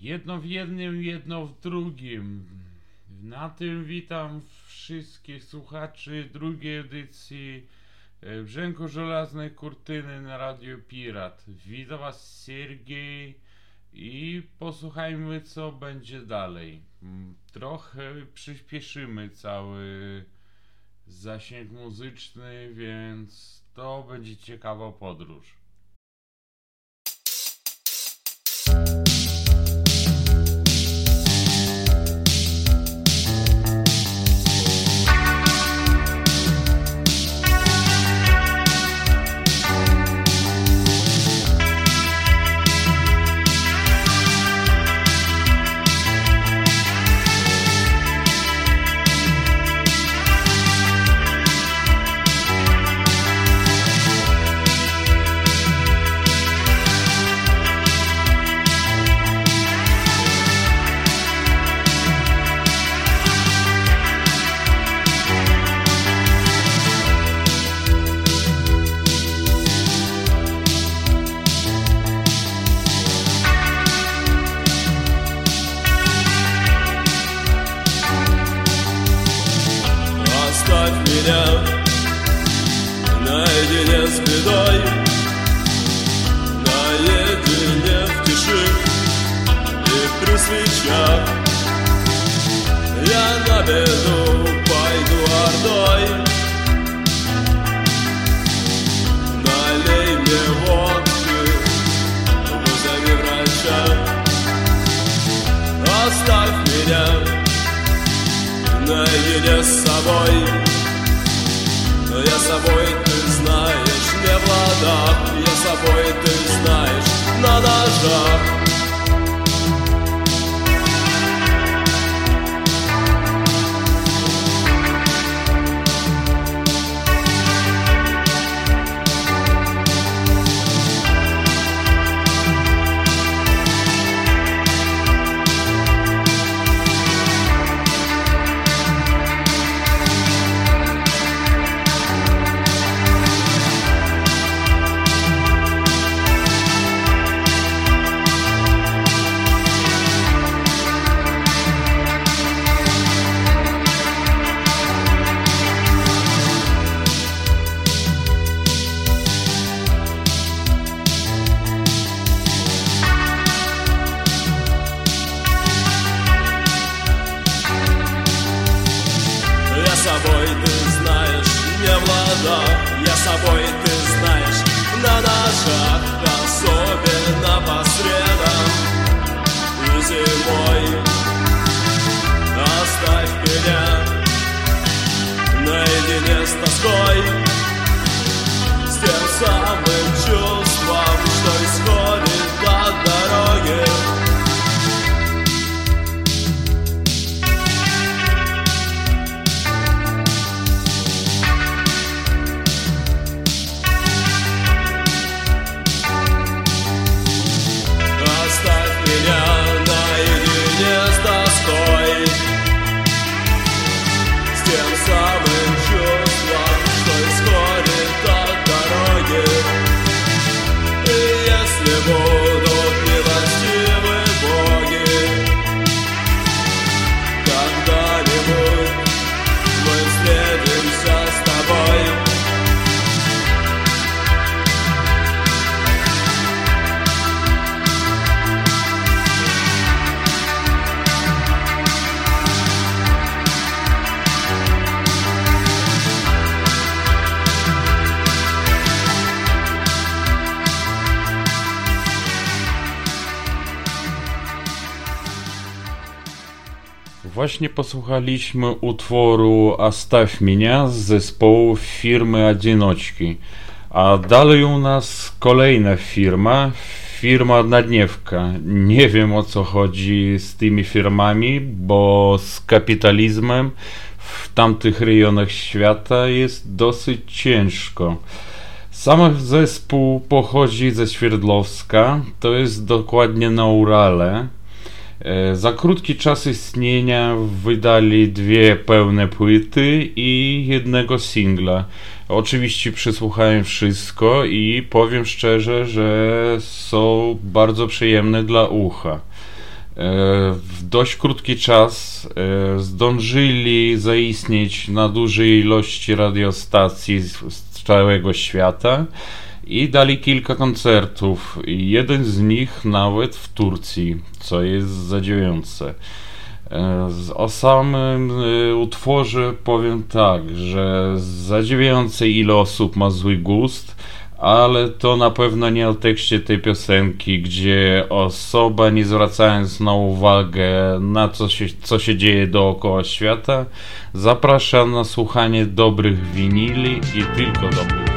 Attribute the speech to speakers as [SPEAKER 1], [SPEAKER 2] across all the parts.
[SPEAKER 1] Jedno w jednym, jedno w drugim. Na tym witam wszystkich słuchaczy drugiej edycji e, Brzęku Żelaznej Kurtyny na Radio Pirat. Witam Was Siergiej i posłuchajmy co będzie dalej. Mm, Trochę przyspieszymy cały zasięg muzyczny, więc to będzie ciekawa podróż.
[SPEAKER 2] Собой, ты знаешь, не в ладах Я собой, ты знаешь, на ножах
[SPEAKER 1] Właśnie posłuchaliśmy utworu Astaw Mnie z zespołu firmy Одиночki. A dalej u nas kolejna firma, firma Nadniewka. Nie wiem o co chodzi z tymi firmami, bo z kapitalizmem w tamtych rejonach świata jest dosyć ciężko. Sam zespół pochodzi ze Świerdlowska, to jest dokładnie na Urale. E, Za krótki czas istnienia wydali dwie pełne płyty i jednego singla. Oczywiście przesłuchałem wszystko i powiem szczerze, że są bardzo przyjemne dla ucha. w dość krótki czas zdążyli zaistnieć na dużej ilości radiostacji z całego świata i dali kilka koncertów. Jeden z nich nawet w Turcji, co jest zadziwiające. E, o samym e, utworze powiem tak, że zadziwiające ile osób ma zły gust, ale to na pewno nie o tekście tej piosenki, gdzie osoba nie zwracając na uwagę na co się, co się dzieje dookoła świata, zaprasza na słuchanie dobrych winili i tylko dobrych.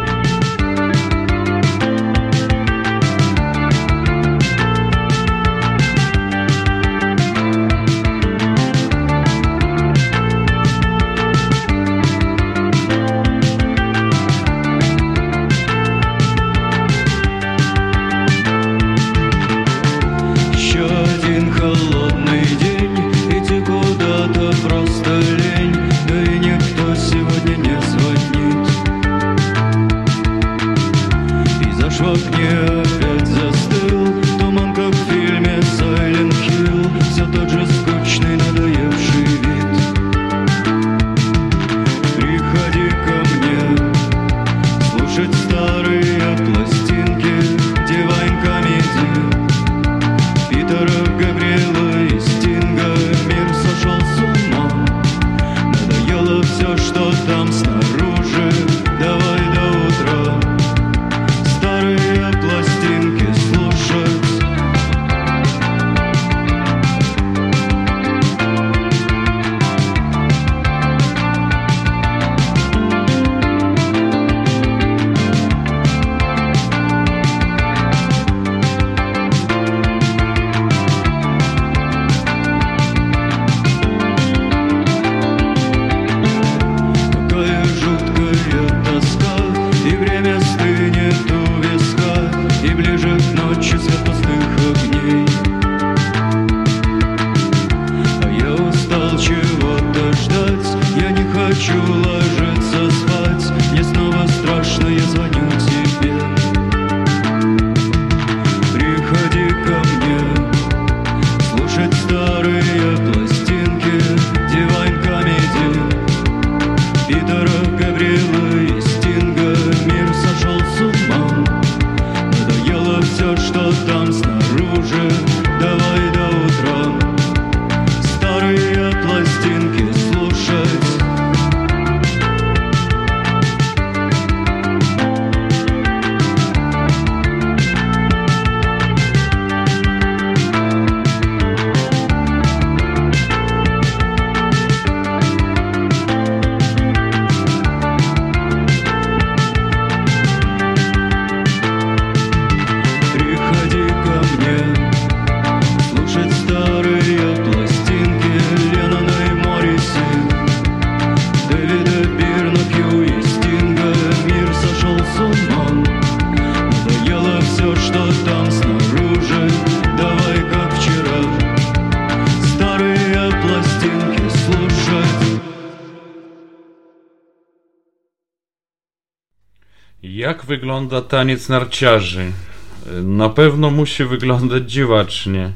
[SPEAKER 1] Wygląda taniec narciarzy? Na pewno musi wyglądać dziwacznie.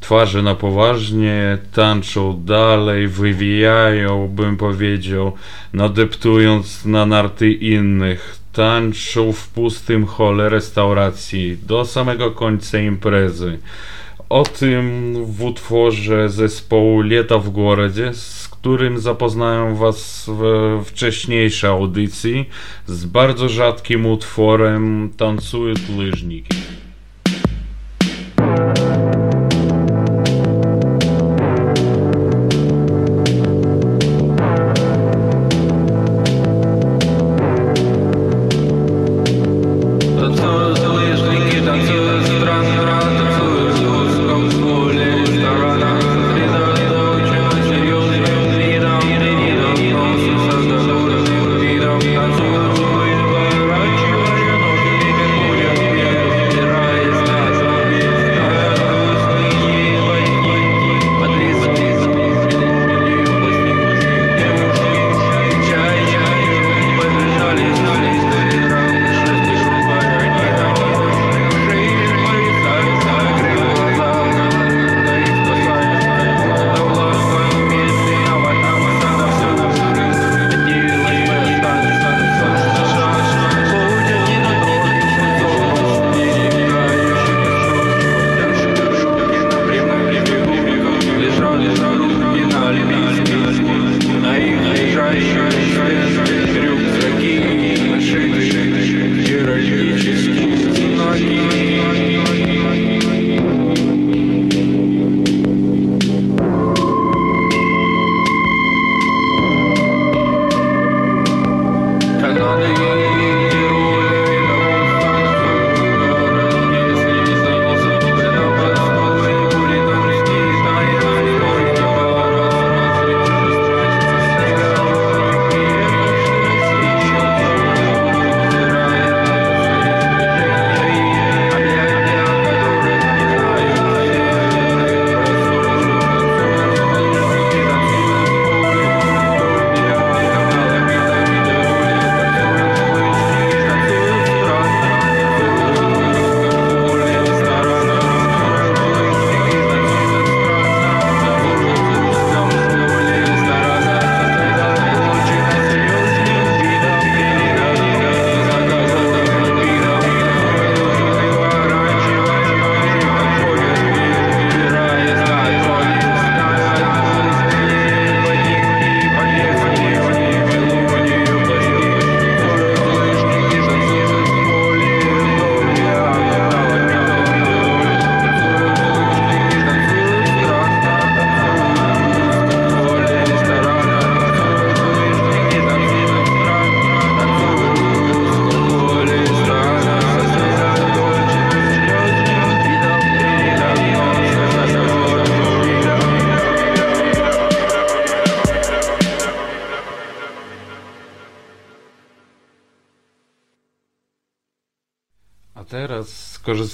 [SPEAKER 1] Twarze na poważnie, tańczą dalej, wywijają, bym powiedział, nadeptując na narty innych. Tańczą w pustym hole restauracji do samego końca imprezy. O tym w utworze zespołu Lieta w Gorodzie którym zapoznają Was w wcześniejszej audycji z bardzo rzadkim utworem Tancuje Leżniki.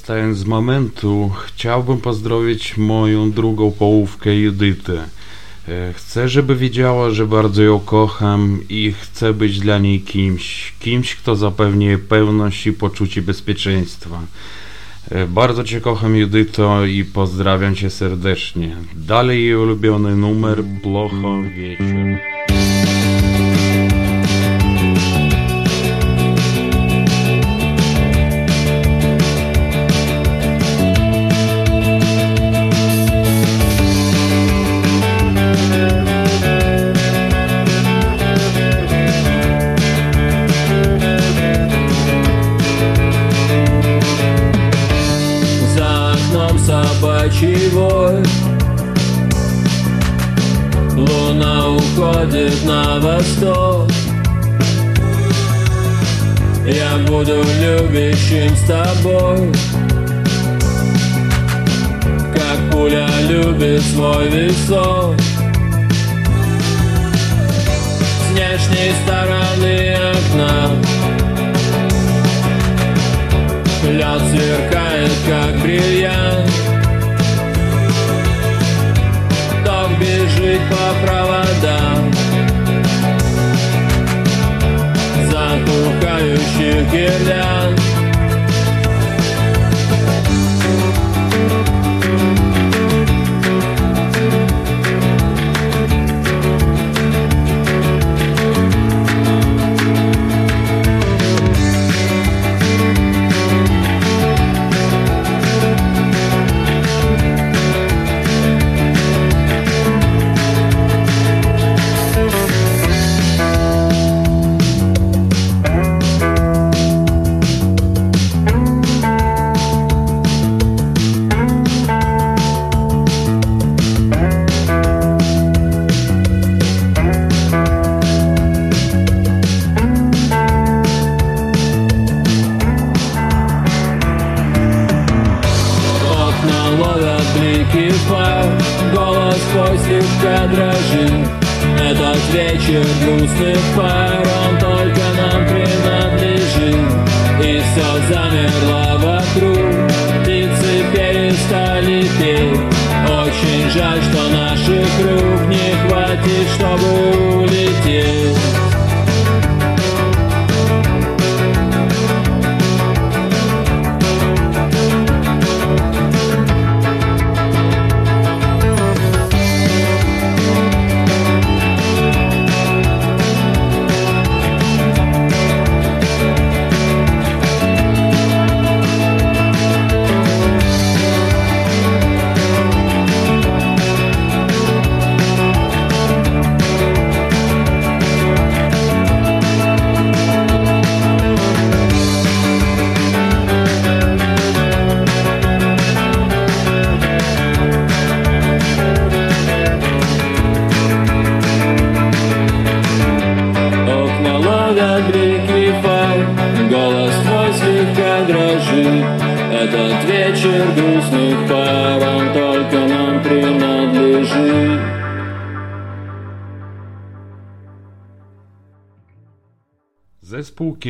[SPEAKER 1] Teraz, skorzystając z momentu, chciałbym pozdrowić moją drugą połówkę Judytę. E, chcę, żeby wiedziała, że bardzo ją kocham i chcę być dla niej kimś, kimś, kto zapewni jej pewność i poczucie bezpieczeństwa. E, bardzo Cię kocham, Judyto, i pozdrawiam Cię serdecznie. Dalej jej ulubiony numer Plocho
[SPEAKER 3] Wieczór. уходит на восток. Я буду любящим с тобой. Как пуля любит свой весок С внешней стороны окна. Лед сверкает, как бриллиант бежит по проводам. Затухающих гирлянд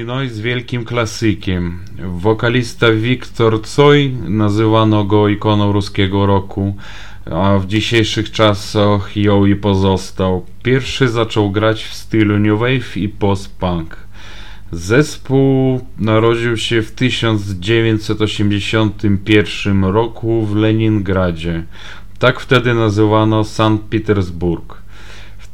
[SPEAKER 1] Jest wielkim klasykiem. Wokalista Wiktor Coj, nazywano go ikoną ruskiego roku, a w dzisiejszych czasach ją i pozostał. Pierwszy zaczął grać w stylu New Wave i post-punk. Zespół narodził się w 1981 roku w Leningradzie. Tak wtedy nazywano Sankt Petersburg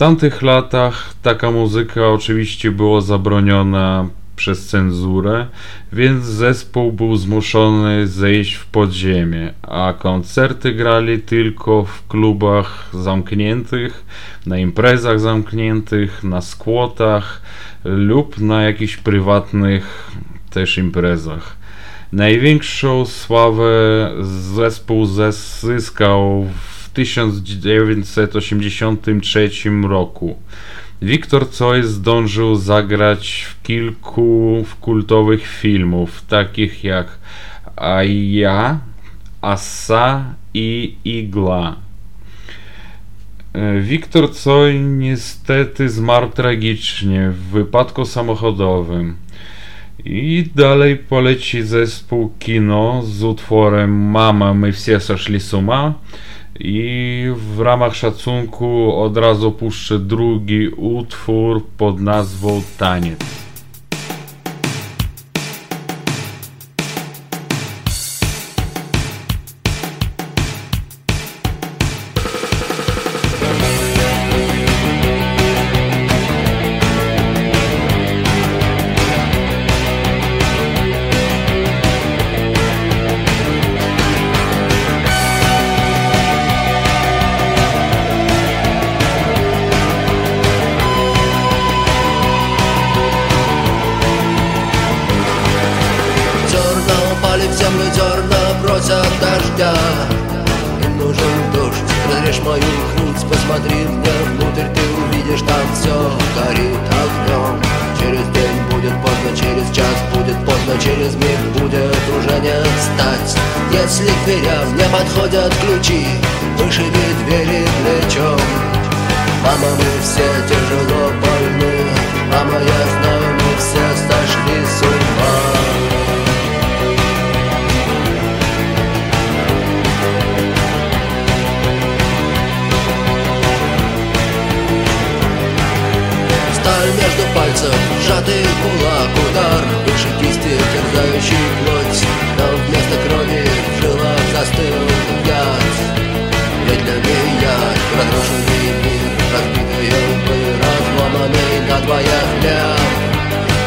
[SPEAKER 1] tamtych latach taka muzyka oczywiście była zabroniona przez cenzurę, więc zespół był zmuszony zejść w podziemie, a koncerty grali tylko w klubach zamkniętych, na imprezach zamkniętych, na skłotach lub na jakichś prywatnych też imprezach. Największą sławę zespół zyskał w w 1983 roku. Wiktor Coy zdążył zagrać w kilku kultowych filmów, takich jak Aja, Asa i Igla. E, Wiktor Coy niestety zmarł tragicznie w wypadku samochodowym. I dalej poleci zespół Kino z utworem Mama, my wszyscy uma. I w ramach szacunku od razu puszczę drugi utwór pod nazwą Taniec.
[SPEAKER 4] между пальцев. Сжатый кулак удар выше кисти, терзающий плоть. Но вместо крови в жилах застыл яд. Ведь для разрушенный мир Разбитые лбы, разломанный на двоях хлеб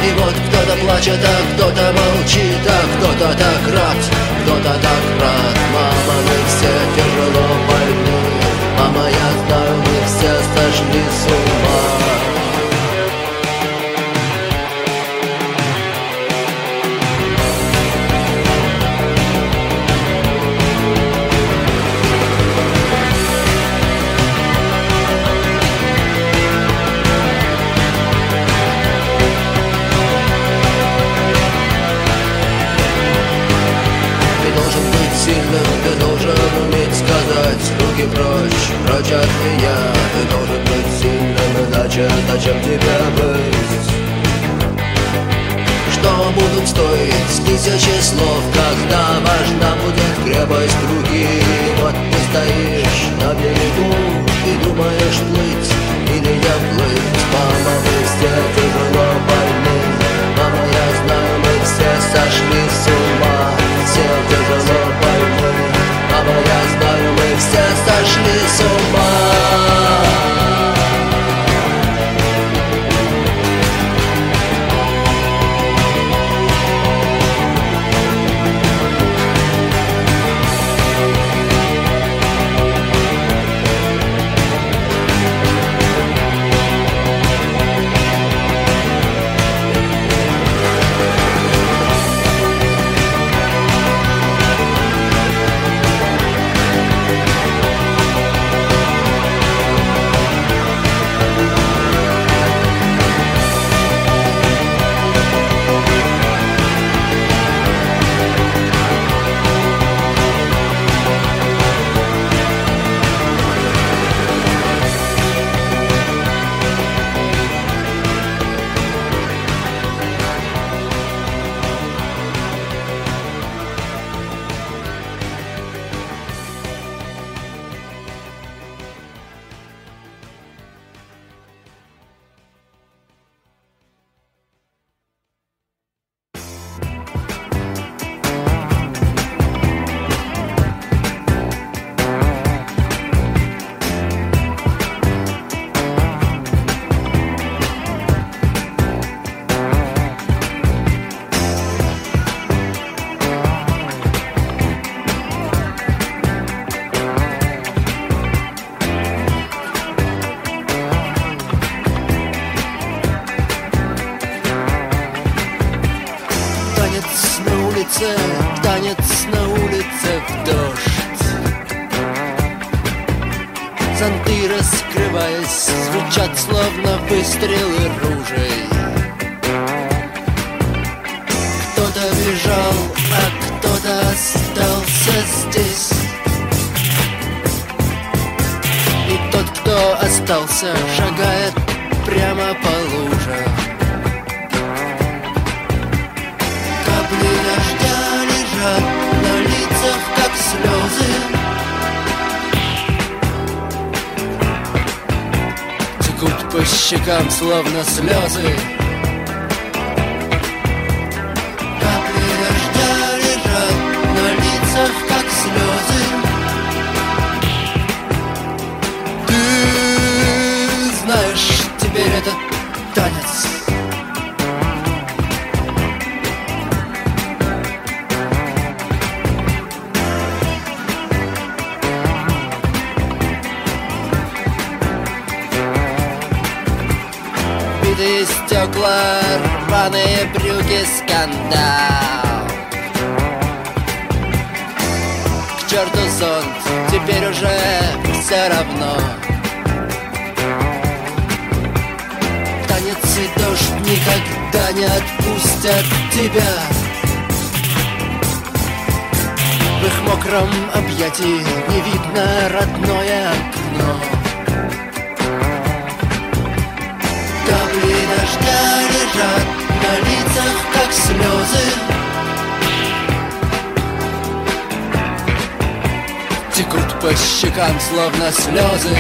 [SPEAKER 4] И вот кто-то плачет, а кто-то молчит, а кто-то так рад. Кто-то так рад, мама, мы все тяжело больны Мама, я знаю, мы все с суд руки прочь, прочь от меня Ты должен быть сильным, иначе зачем тебя быть? Что будут стоить тысячи слов, когда важна будет крепость руки? Вот ты стоишь на берегу и думаешь плыть или не плыть Мама, мы все тяжело больны, мама, я знаю, мы все сошли с ума Je ne suis pas... по щекам, словно слезы рваные брюки, скандал. К черту зонт, теперь уже все равно. Танец и дождь никогда не отпустят тебя. В их мокром объятии не видно родное лицах, как слезы. Текут по щекам, словно слезы.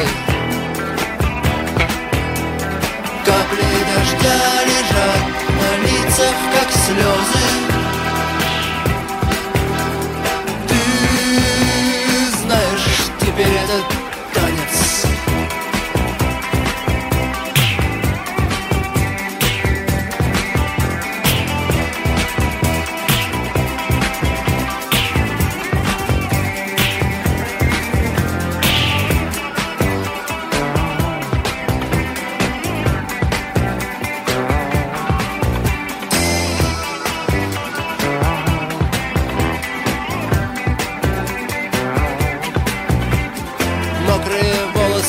[SPEAKER 4] Капли дождя лежат на лицах, как слезы. Ты знаешь теперь этот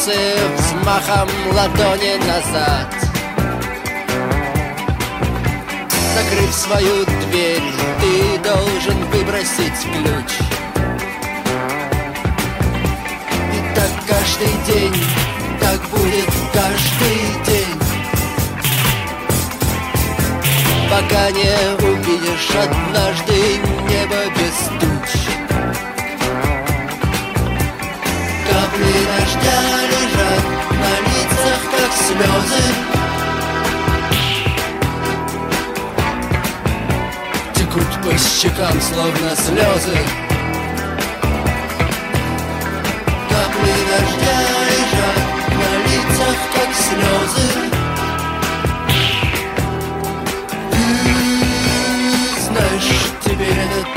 [SPEAKER 4] волосы взмахом ладони назад Закрыв свою дверь, ты должен выбросить ключ И так каждый день, так будет каждый день Пока не увидишь однажды небо без туч Капли дождя слезы. Текут по щекам, словно слезы. Капли дождя лежат на лицах, как слезы. Ты знаешь теперь этот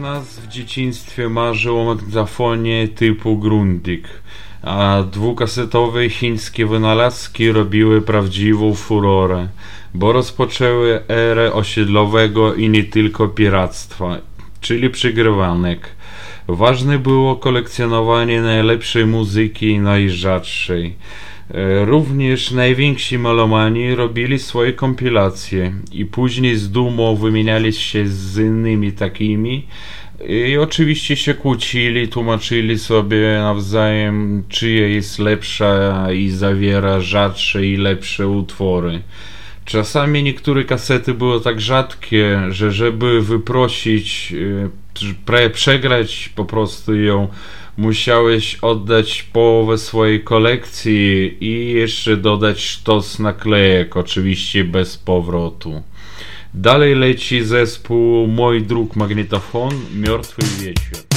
[SPEAKER 1] nas w dzieciństwie marzył o magnetofonie typu Grundig, a dwukasetowe chińskie wynalazki robiły prawdziwą furorę, bo rozpoczęły erę osiedlowego i nie tylko piractwa, czyli przygrywanek. Ważne było kolekcjonowanie najlepszej muzyki i najrzadszej. E, Również najwięksi melomani robili swoje kompilacje i później z dumą wymieniali się z innymi takimi i oczywiście się kłócili, tłumaczyli sobie nawzajem, czyja jest lepsza i zawiera rzadsze i lepsze utwory. Czasami niektóre kasety były tak rzadkie, że żeby wyprosić, e, przegrać po prostu ją, musiałeś oddać połowę swojej kolekcji i jeszcze dodać sztos naklejek, oczywiście bez powrotu. Dalej leci zespół Mój Druk Magnetofon, Miertwy Wieczór.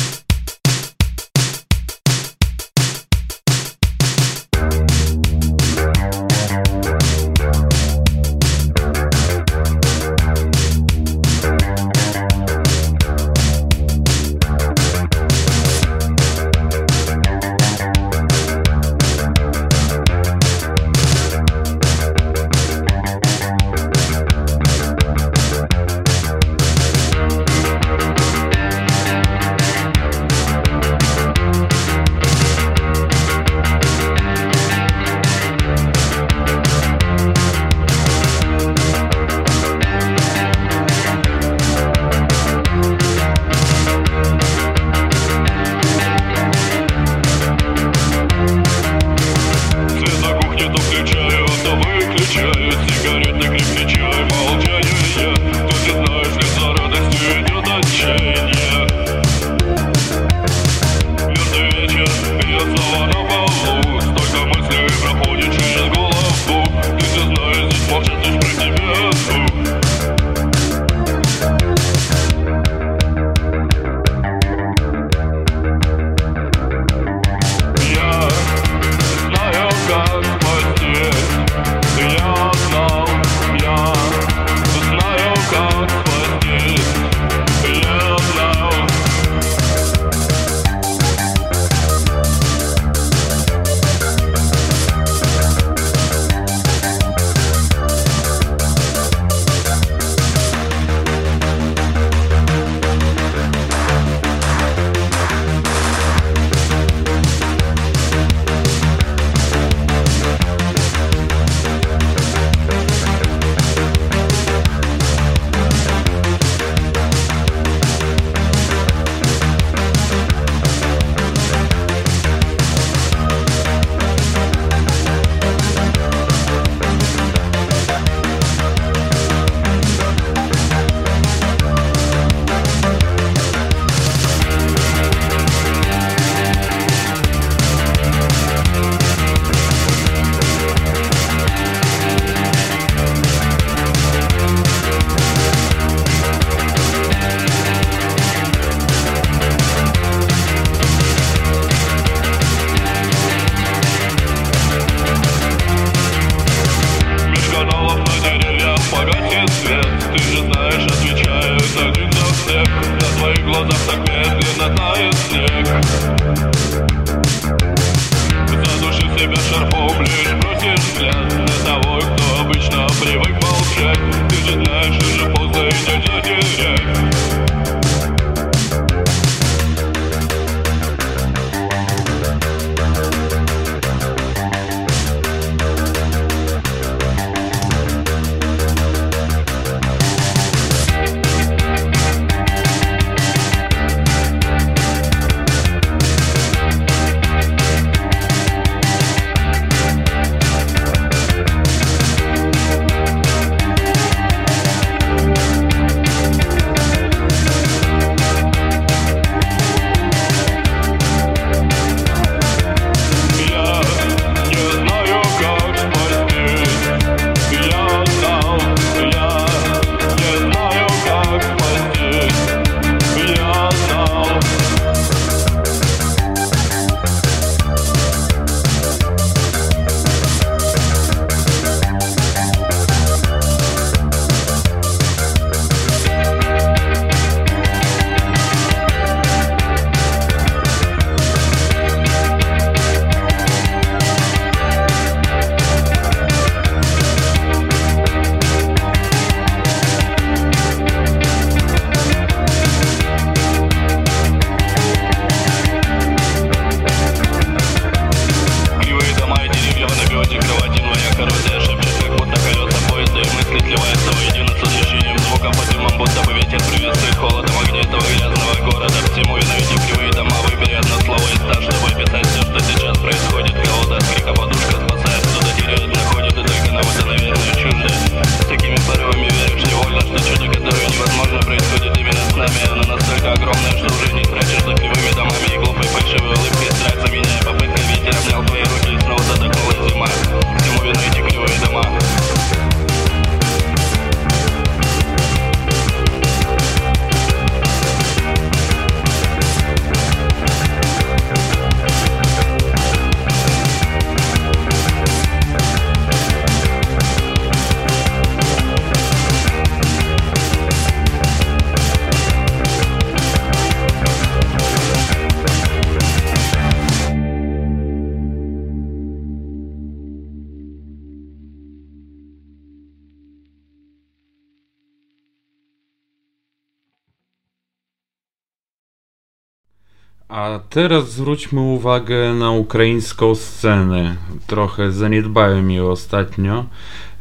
[SPEAKER 1] A teraz zwróćmy uwagę na ukraińską scenę. Trochę zaniedbałem ją ostatnio.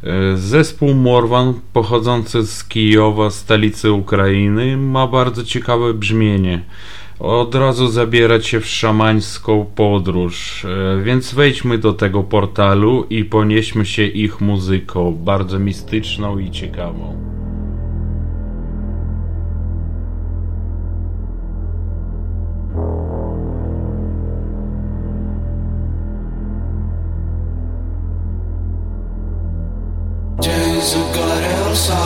[SPEAKER 1] E, zespół Morwan, pochodzący z Kijowa, stolicy Ukrainy, ma bardzo ciekawe brzmienie. od razu zabierać się w szamańską podróż. E, więc wejdźmy do tego portalu i ponieśmy się ich muzyką, bardzo mistyczną i ciekawą.
[SPEAKER 5] so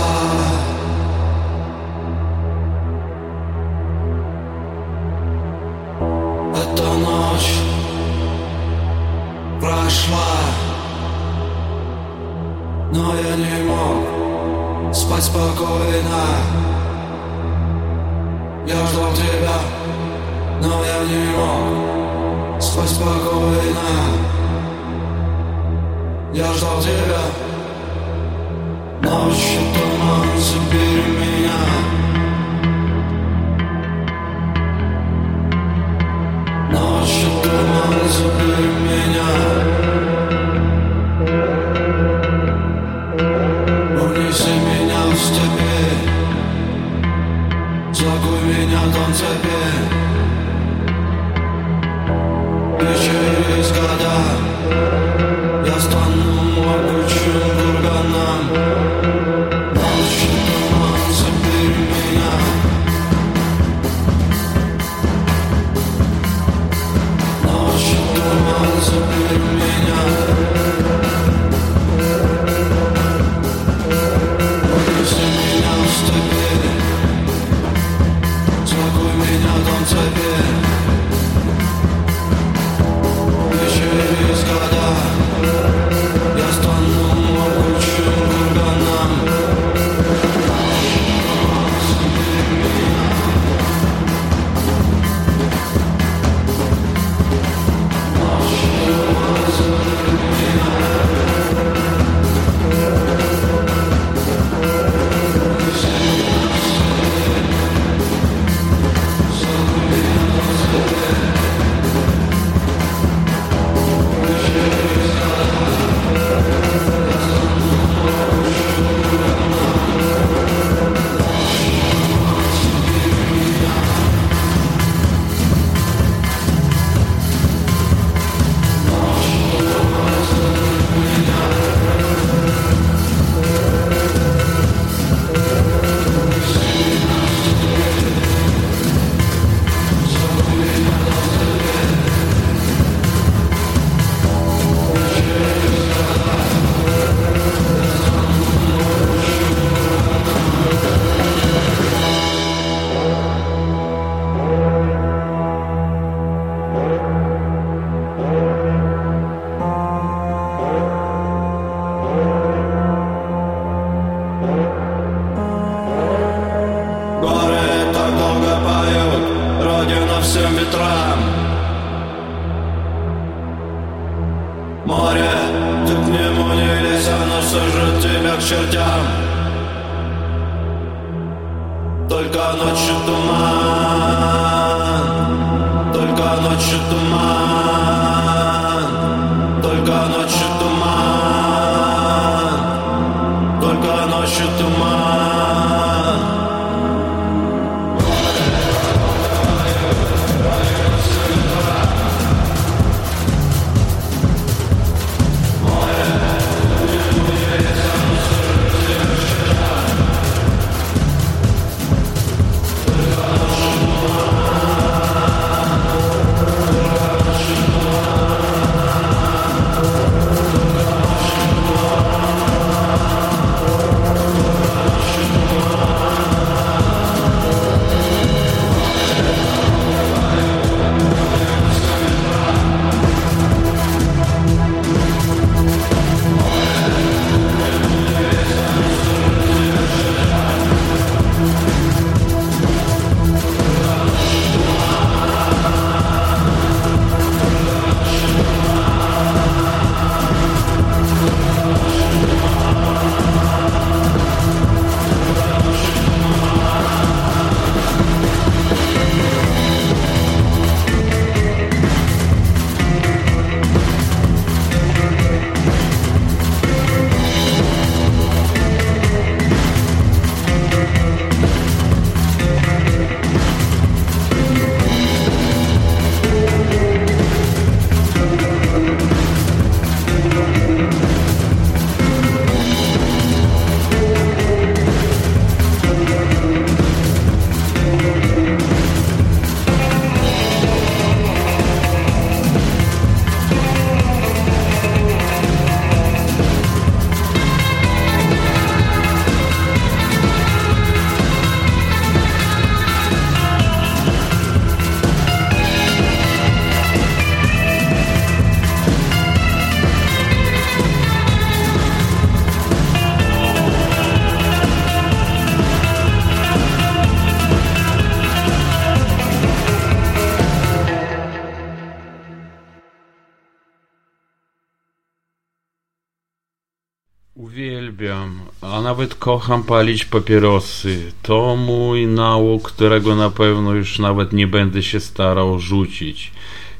[SPEAKER 1] nawet kocham palić papierosy. To mój nauk, którego na pewno już nawet nie będę się starał rzucić.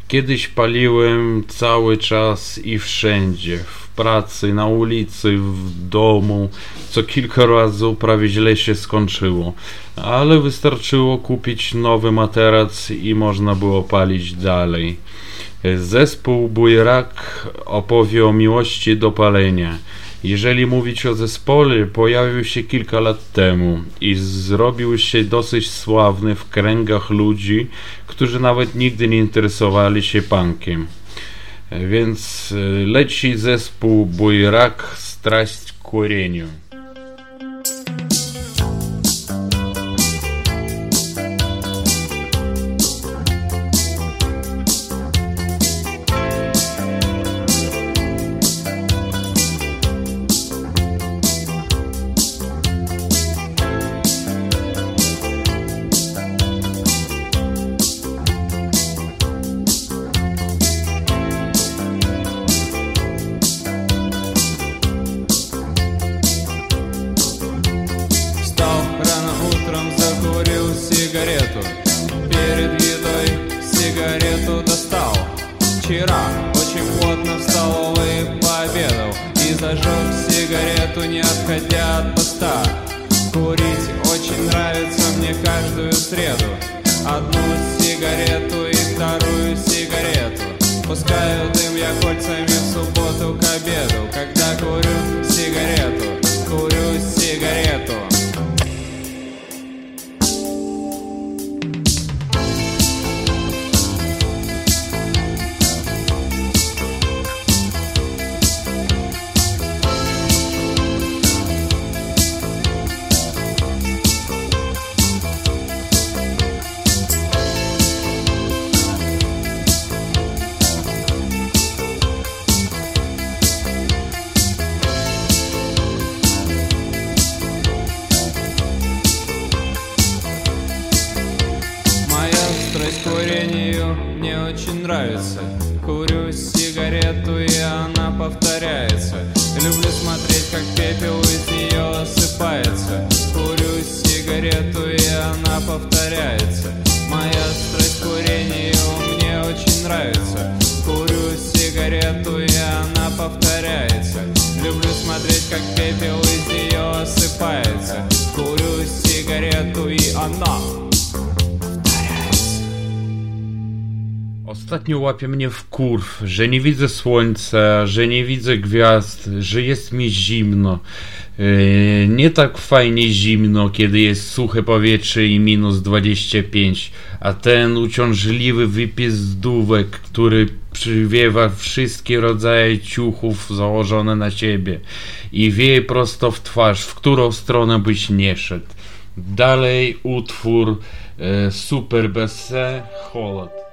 [SPEAKER 1] Kiedyś paliłem cały czas i wszędzie, w pracy, na ulicy, w domu, co kilka razy prawie źle się skończyło, ale wystarczyło kupić nowy materac i można było palić dalej. Zespół Bujrak opowie o miłości do palenia. Jeżeli mówić o zespole, pojawił się kilka lat temu i zrobił się dosyć sławny w kręgach ludzi, którzy nawet nigdy nie interesowali się punkiem. Więc e, leci zespół Bujrak Straść
[SPEAKER 6] повторяется. Моя страсть к курению мне очень нравится. Курю сигарету и она повторяется. Люблю смотреть, как пепел из нее осыпается. Курю сигарету и она
[SPEAKER 1] Ostatnio łapie mnie w kurw, że nie widzę słońca, że nie widzę gwiazd, że jest mi zimno. Yy, nie tak fajnie zimno, kiedy jest suche powietrze i minus 25, a ten uciążliwy wypizdówek, który przywiewa wszystkie rodzaje ciuchów założone na siebie i wieje prosto w twarz, w którą stronę byś nie szedł. Dalej utwór e, Super BC Holland.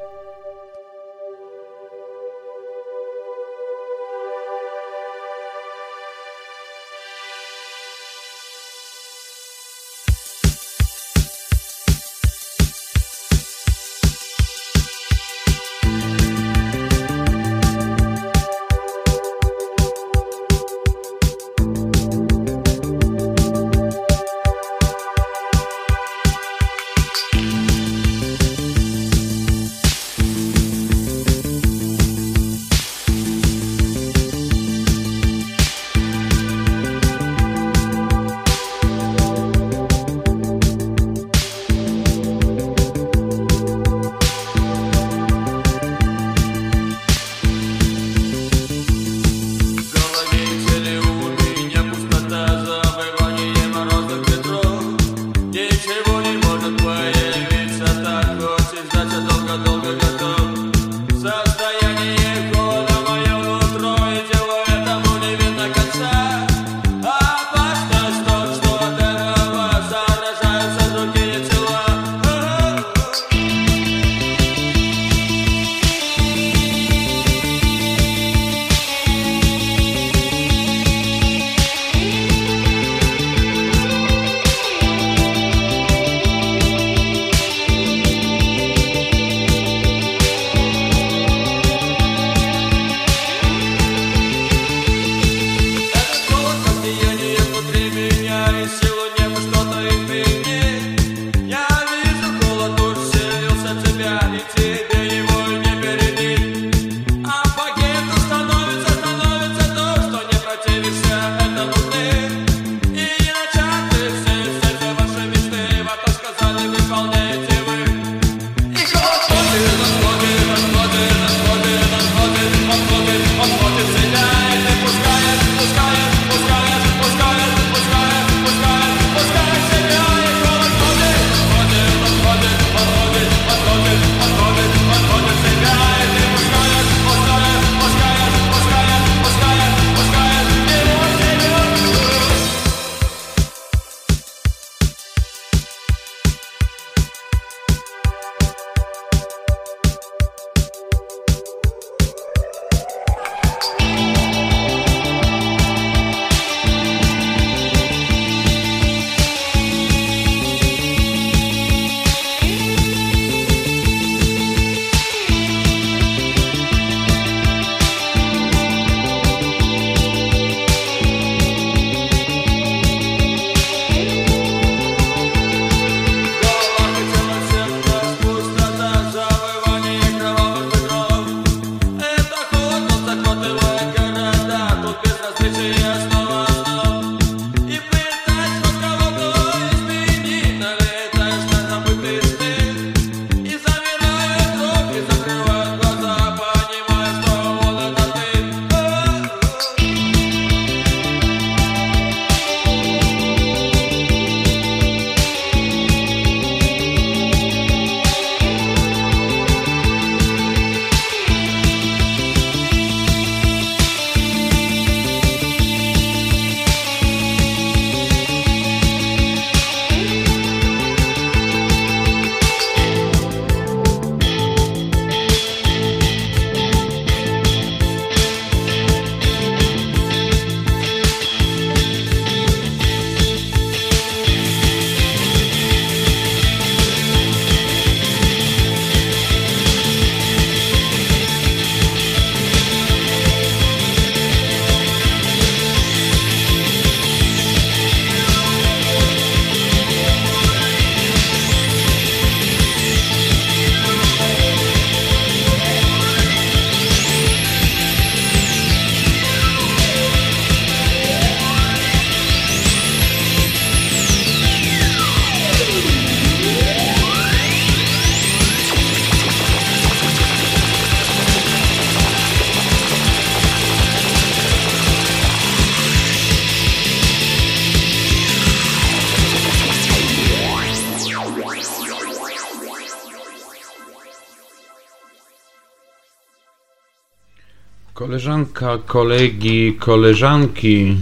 [SPEAKER 1] Koleżanka, kolegi, koleżanki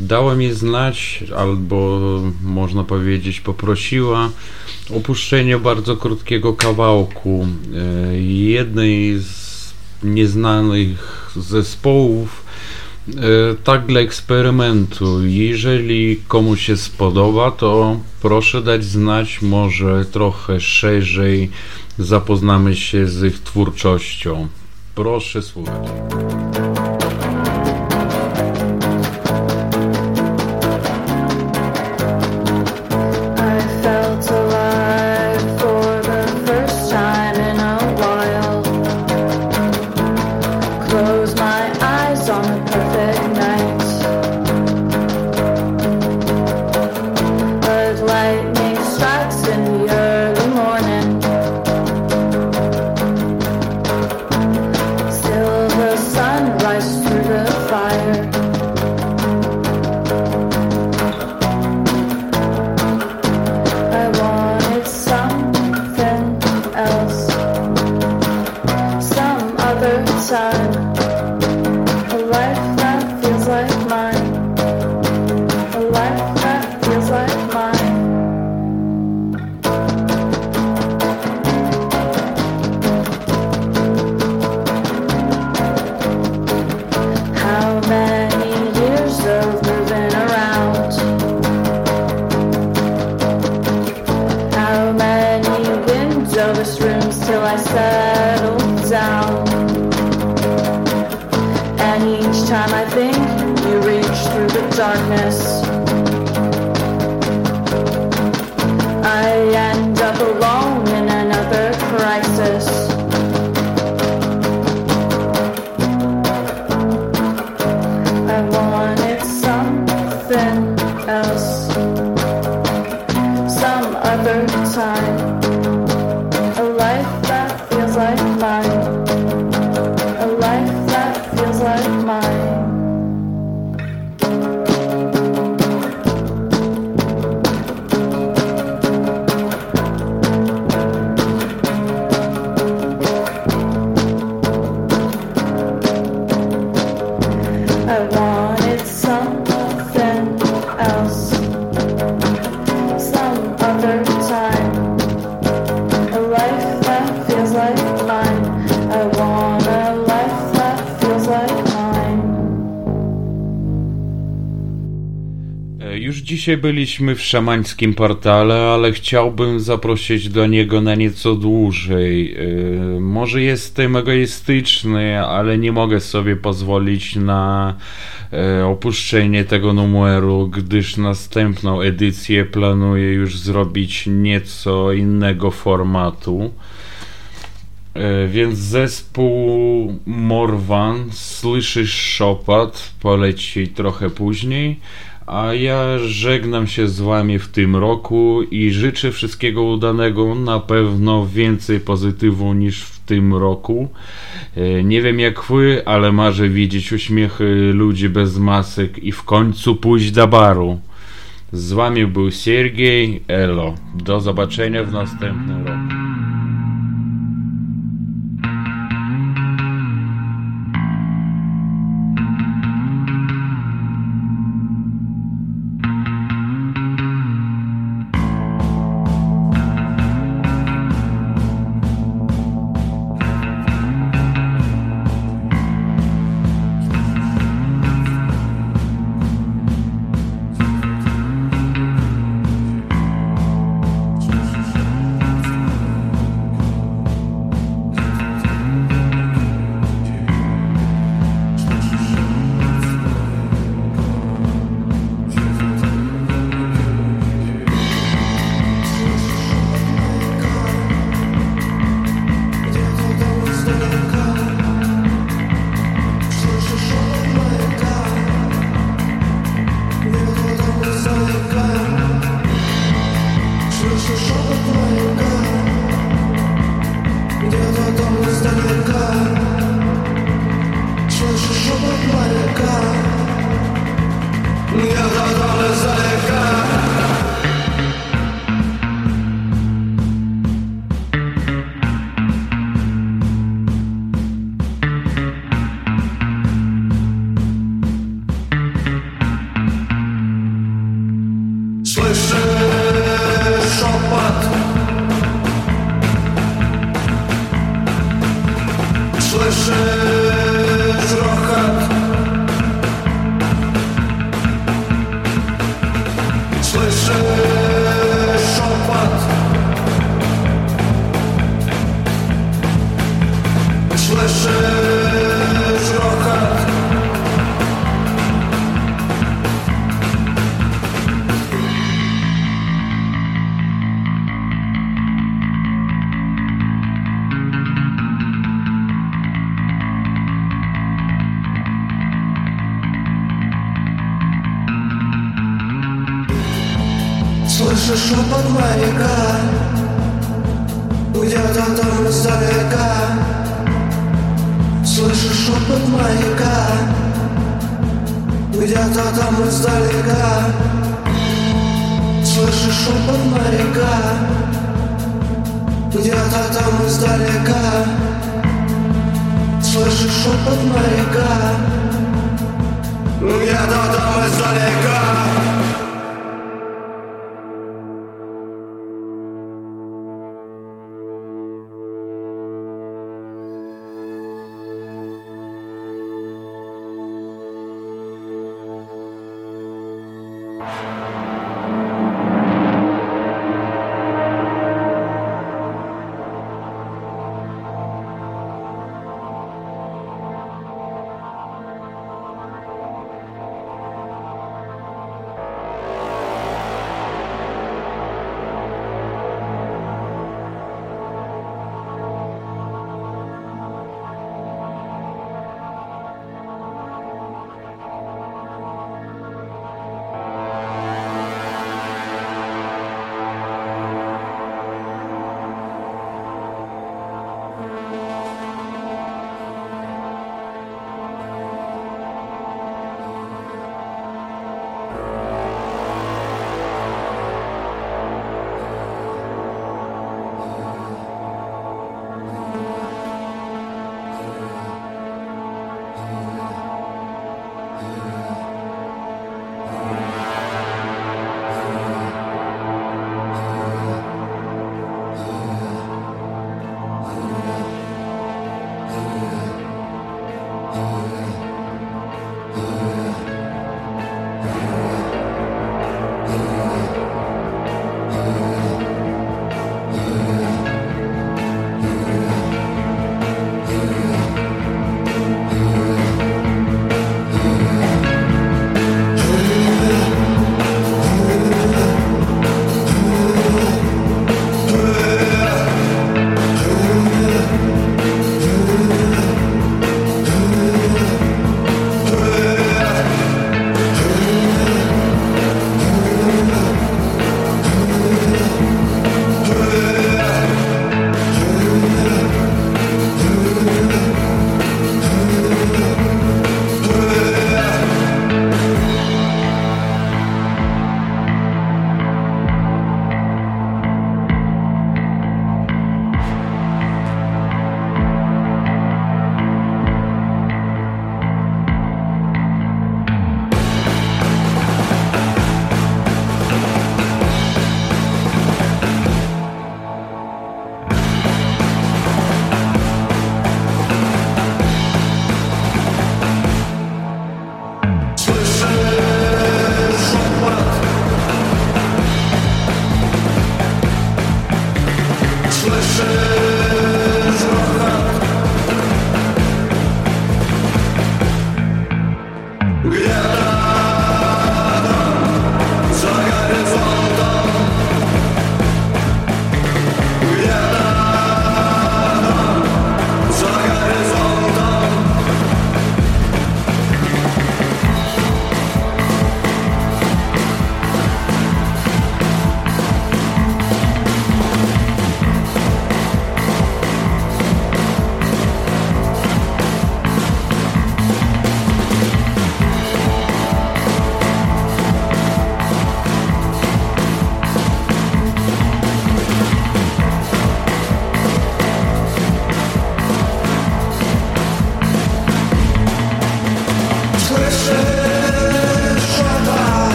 [SPEAKER 1] dała mi znać, albo można powiedzieć poprosiła opuszczenie bardzo krótkiego kawałku e, jednej z nieznanych zespołów e, tak dla eksperymentu. Jeżeli komuś się spodoba, to proszę dać znać, może trochę szerzej zapoznamy się z ich twórczością. Proszę słuchać.
[SPEAKER 7] Each time I think you reach through the darkness. I end up alone.
[SPEAKER 1] Dzisiaj byliśmy w szamańskim portale, ale chciałbym zaprosić do niego na nieco dłużej. Yy, może jestem egoistyczny, ale nie mogę sobie pozwolić na yy, opuszczenie tego numeru, gdyż następną edycję planuję już zrobić nieco innego formatu. Yy, więc zespół Morwan, słyszysz szopat, poleci trochę później a ja żegnam się z Wami w tym roku i życzę wszystkiego udanego, na pewno więcej pozytywu niż w tym roku. E, nie wiem jak Wy, ale marzę widzieć uśmiechy ludzi bez masek i w końcu pójść do baru. Z Wami był Siergiej, Elo. Do zobaczenia w następnym roku.